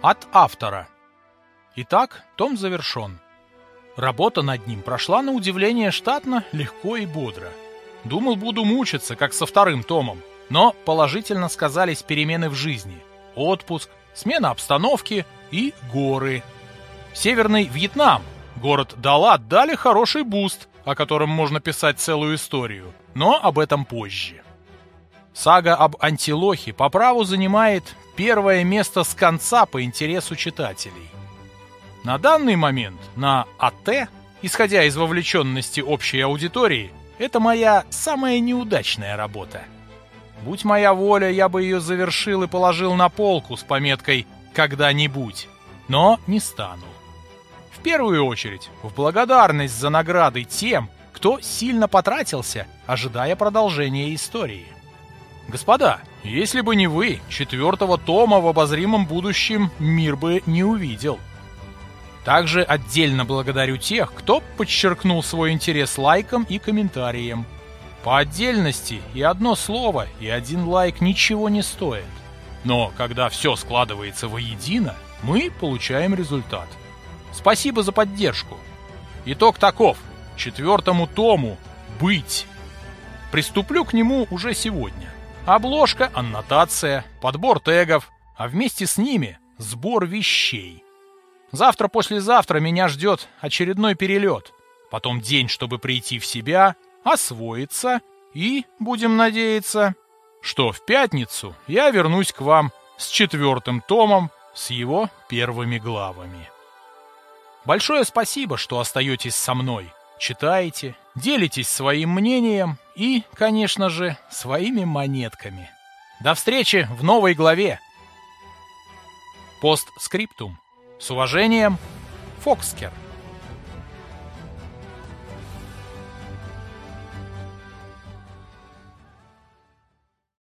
От автора. Итак, том завершен. Работа над ним прошла на удивление штатно, легко и бодро. Думал, буду мучиться, как со вторым томом, но положительно сказались перемены в жизни. Отпуск, смена обстановки и горы. Северный Вьетнам, город Далат, дали хороший буст, о котором можно писать целую историю, но об этом позже. Сага об Антилохе по праву занимает первое место с конца по интересу читателей. На данный момент на АТ, исходя из вовлеченности общей аудитории, это моя самая неудачная работа. Будь моя воля, я бы ее завершил и положил на полку с пометкой «когда-нибудь», но не стану. В первую очередь, в благодарность за награды тем, кто сильно потратился, ожидая продолжения истории. Господа, если бы не вы, четвертого тома в обозримом будущем мир бы не увидел. Также отдельно благодарю тех, кто подчеркнул свой интерес лайком и комментарием. По отдельности и одно слово, и один лайк ничего не стоит. Но когда все складывается воедино, мы получаем результат. Спасибо за поддержку. Итог таков. Четвертому тому «Быть». Приступлю к нему уже сегодня. Обложка, аннотация, подбор тегов, а вместе с ними сбор вещей – Завтра-послезавтра меня ждет очередной перелет. Потом день, чтобы прийти в себя, освоиться и, будем надеяться, что в пятницу я вернусь к вам с четвертым томом с его первыми главами. Большое спасибо, что остаетесь со мной, читаете, делитесь своим мнением и, конечно же, своими монетками. До встречи в новой главе. Постскриптум. С уважением, Фокскер.